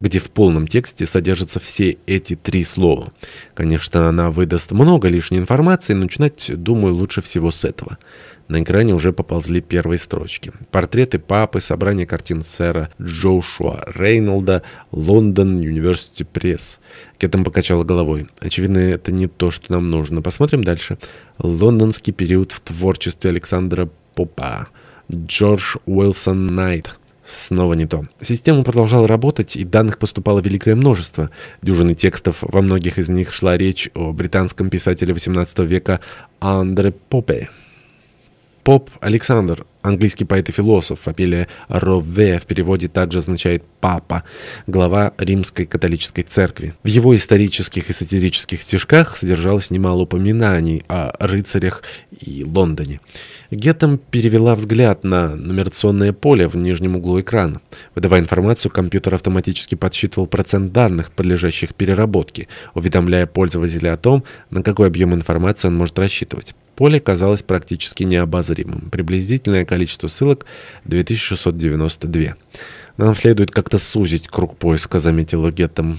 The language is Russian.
где в полном тексте содержатся все эти три слова. Конечно, она выдаст много лишней информации, но начинать, думаю, лучше всего с этого. На экране уже поползли первые строчки. Портреты папы, собрание картин сэра Джошуа Рейнолда, Лондон, University Пресс. Кетом покачала головой. Очевидно, это не то, что нам нужно. Посмотрим дальше. Лондонский период в творчестве Александра Попа. Джордж Уилсон Найт. Снова не то. Система продолжала работать, и данных поступало великое множество. Дюжины текстов, во многих из них шла речь о британском писателе XVIII века Андре Попе. Поп Александр, английский поэт и философ, фамилия Рове в переводе также означает «папа», глава Римской католической церкви. В его исторических и сатирических стишках содержалось немало упоминаний о рыцарях и Лондоне. Геттем перевела взгляд на нумерационное поле в нижнем углу экрана. Выдавая информацию, компьютер автоматически подсчитывал процент данных, подлежащих переработке, уведомляя пользователя о том, на какой объем информации он может рассчитывать. Поле казалось практически необозримым. Приблизительное количество ссылок — 2692. «Нам следует как-то сузить круг поиска», — заметила Геттем.